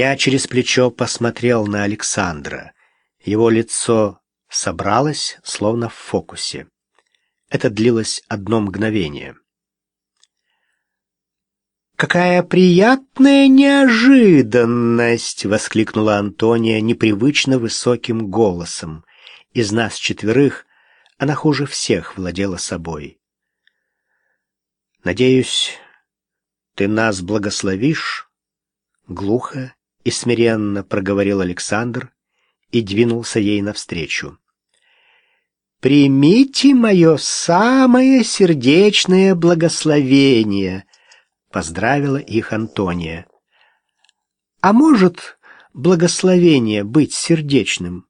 Я через плечо посмотрел на Александра. Его лицо собралось, словно в фокусе. Это длилось одно мгновение. «Какая приятная неожиданность!» — воскликнула Антония непривычно высоким голосом. Из нас четверых она хуже всех владела собой. «Надеюсь, ты нас благословишь?» Глухо и смиренно проговорил Александр и двинулся ей навстречу. «Примите мое самое сердечное благословение!» — поздравила их Антония. «А может благословение быть сердечным?»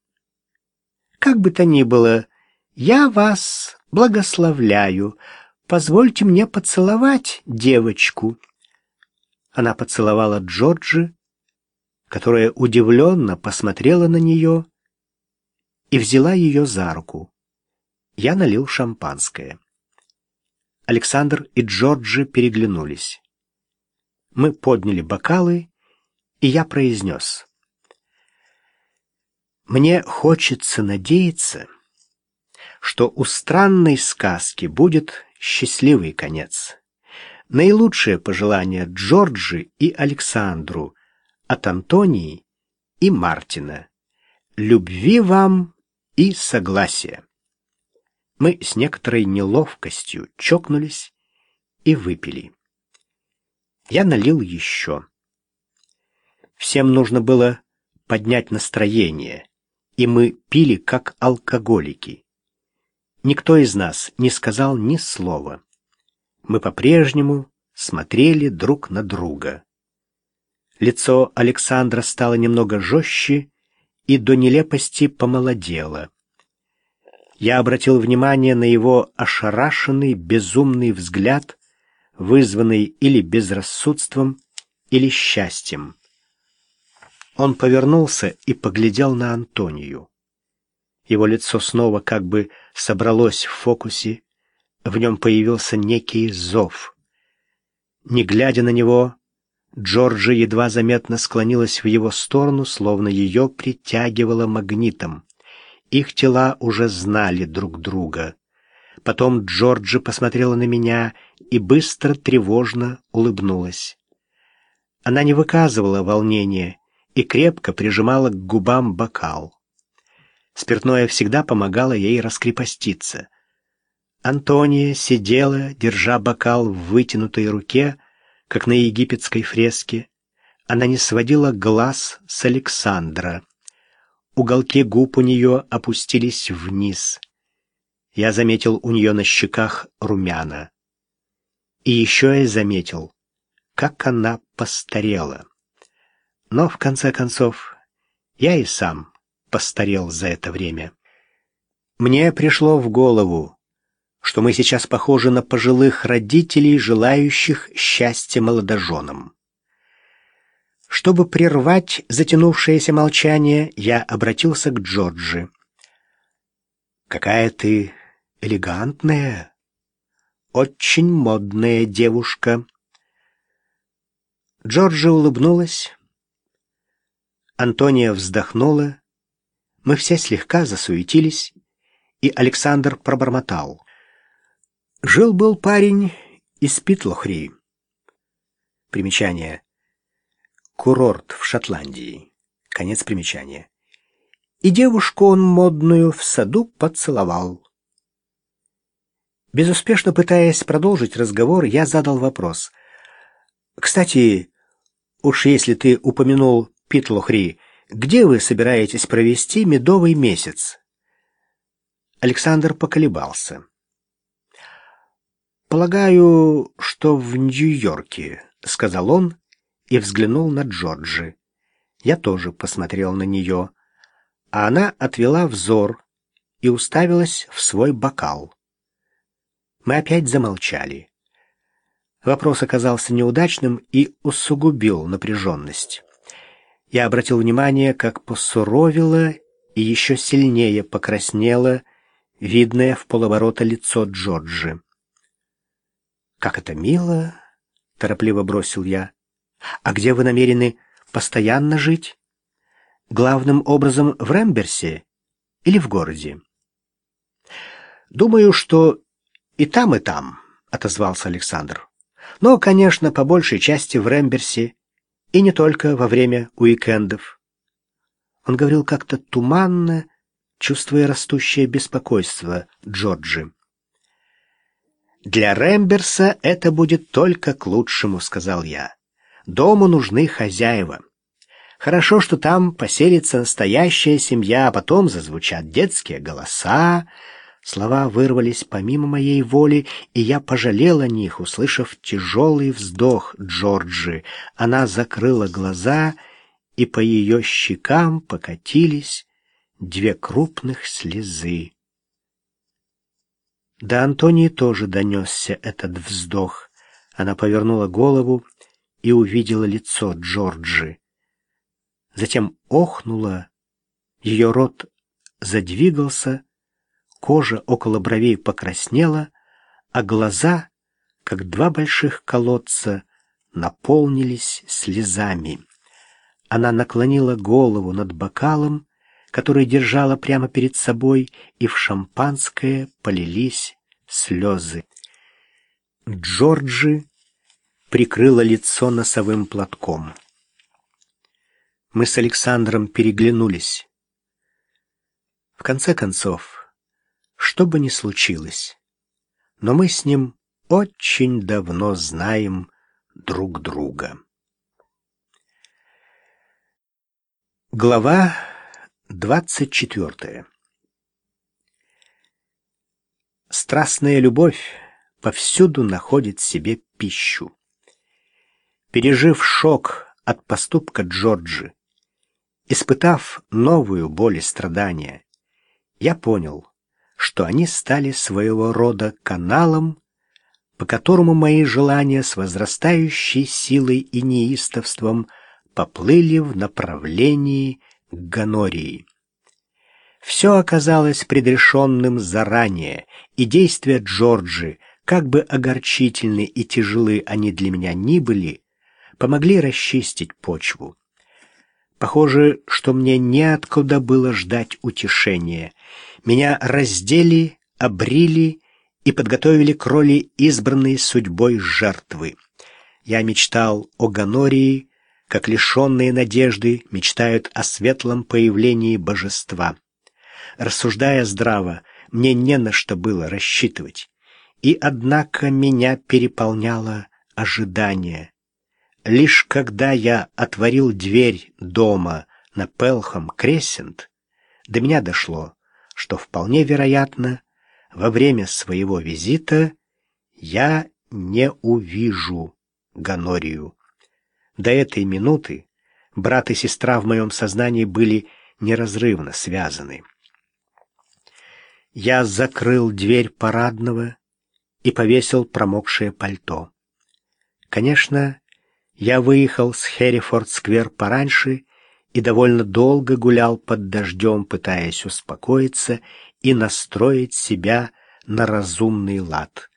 «Как бы то ни было, я вас благословляю. Позвольте мне поцеловать девочку». Она поцеловала Джорджи, которая удивленно посмотрела на нее и взяла ее за руку. Я налил шампанское. Александр и Джорджи переглянулись. Мы подняли бокалы, и я произнес. Мне хочется надеяться, что у странной сказки будет счастливый конец. Наилучшее пожелание Джорджи и Александру от Антонии и Мартина. Любви вам и согласия. Мы с некоторой неловкостью чокнулись и выпили. Я налил еще. Всем нужно было поднять настроение, и мы пили как алкоголики. Никто из нас не сказал ни слова. Мы по-прежнему смотрели друг на друга. Лицо Александра стало немного жестче и до нелепости помолодело. Я обратил внимание на его ошарашенный, безумный взгляд, вызванный или безрассудством, или счастьем. Он повернулся и поглядел на Антонию. Его лицо снова как бы собралось в фокусе, в нем появился некий зов. Не глядя на него, Джорджи едва заметно склонилась в его сторону, словно ее притягивало магнитом. Их тела уже знали друг друга. Потом Джорджи посмотрела на меня и быстро, тревожно улыбнулась. Она не выказывала волнения и крепко прижимала к губам бокал. Спиртное всегда помогало ей раскрепоститься. Антония сидела, держа бокал в вытянутой руке, как на египетской фреске. Она не сводила глаз с Александра. Уголки губ у нее опустились вниз. Я заметил у нее на щеках румяна. И еще я заметил, как она постарела. Но, в конце концов, я и сам постарел за это время. Мне пришло в голову, что мы сейчас похожи на пожилых родителей, желающих счастья молодоженам. Чтобы прервать затянувшееся молчание, я обратился к Джорджи. «Какая ты элегантная, очень модная девушка». Джорджи улыбнулась. Антония вздохнула. Мы все слегка засуетились, и Александр пробормотал. Жил-был парень из Питлохри. Примечание. Курорт в Шотландии. Конец примечания. И девушку он модную в саду поцеловал. Безуспешно пытаясь продолжить разговор, я задал вопрос. «Кстати, уж если ты упомянул Питлохри, где вы собираетесь провести медовый месяц?» Александр поколебался. «Полагаю, что в Нью-Йорке», — сказал он и взглянул на Джорджи. Я тоже посмотрел на нее, а она отвела взор и уставилась в свой бокал. Мы опять замолчали. Вопрос оказался неудачным и усугубил напряженность. Я обратил внимание, как посуровило и еще сильнее покраснело видное в полоборота лицо Джорджи. «Как это мило!» — торопливо бросил я. «А где вы намерены постоянно жить? Главным образом в Ремберсе или в городе? Думаю, что и там, и там, отозвался Александр. Но, конечно, по большей части в Ремберсе и не только во время уикендов. Он говорил как-то туманно, чувствуя растущее беспокойство Джорджи. «Для Ремберса это будет только к лучшему», — сказал я. «Дому нужны хозяева. Хорошо, что там поселится настоящая семья, а потом зазвучат детские голоса». Слова вырвались помимо моей воли, и я пожалел о них, услышав тяжелый вздох Джорджи. Она закрыла глаза, и по ее щекам покатились две крупных слезы. До Антонии тоже донесся этот вздох. Она повернула голову и увидела лицо Джорджи. Затем охнула, ее рот задвигался, кожа около бровей покраснела, а глаза, как два больших колодца, наполнились слезами. Она наклонила голову над бокалом который держала прямо перед собой, и в шампанское полились слезы. Джорджи прикрыла лицо носовым платком. Мы с Александром переглянулись. В конце концов, что бы ни случилось, но мы с ним очень давно знаем друг друга. Глава Двадцать четвертое. Страстная любовь повсюду находит себе пищу. Пережив шок от поступка Джорджи, испытав новую боль и страдания, я понял, что они стали своего рода каналом, по которому мои желания с возрастающей силой и неистовством поплыли в направлении гонории. Все оказалось предрешенным заранее, и действия Джорджи, как бы огорчительны и тяжелы они для меня ни были, помогли расчистить почву. Похоже, что мне неоткуда было ждать утешения. Меня раздели, обрили и подготовили к роли избранной судьбой жертвы. Я мечтал о Гонории, как лишенные надежды мечтают о светлом появлении божества. Рассуждая здраво, мне не на что было рассчитывать. И однако меня переполняло ожидание. Лишь когда я отворил дверь дома на Пелхам Крессент, до меня дошло, что вполне вероятно, во время своего визита я не увижу Ганорию. До этой минуты брат и сестра в моем сознании были неразрывно связаны. Я закрыл дверь парадного и повесил промокшее пальто. Конечно, я выехал с Херрифорд-сквер пораньше и довольно долго гулял под дождем, пытаясь успокоиться и настроить себя на разумный лад.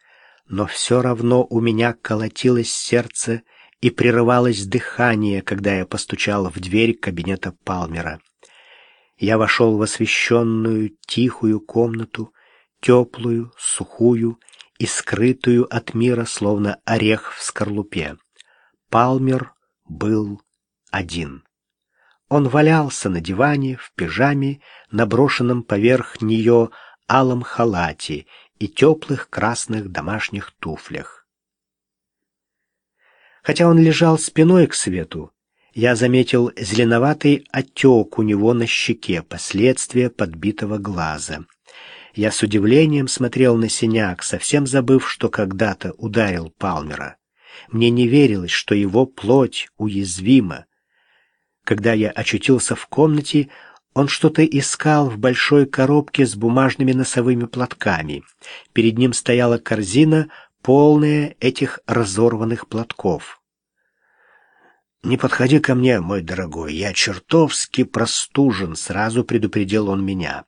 Но все равно у меня колотилось сердце и прерывалось дыхание, когда я постучал в дверь кабинета Палмера. Я вошел в освещенную, тихую комнату, теплую, сухую и скрытую от мира, словно орех в скорлупе. Палмер был один. Он валялся на диване в пижаме, наброшенном поверх нее алом халате и теплых красных домашних туфлях. Хотя он лежал спиной к свету, я заметил зеленоватый отек у него на щеке, последствия подбитого глаза. Я с удивлением смотрел на синяк, совсем забыв, что когда-то ударил Палмера. Мне не верилось, что его плоть уязвима. Когда я очутился в комнате, он что-то искал в большой коробке с бумажными носовыми платками. Перед ним стояла корзина, полная этих разорванных платков. «Не подходи ко мне, мой дорогой, я чертовски простужен», — сразу предупредил он меня.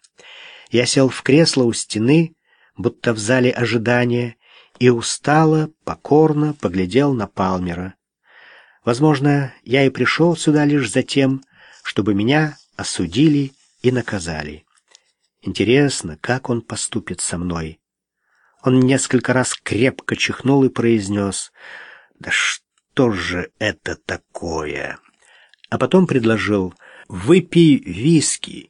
Я сел в кресло у стены, будто в зале ожидания, и устало, покорно поглядел на Палмера. Возможно, я и пришел сюда лишь за тем, чтобы меня осудили и наказали. Интересно, как он поступит со мной. Он несколько раз крепко чихнул и произнес «Да что же это такое?» А потом предложил «Выпей виски,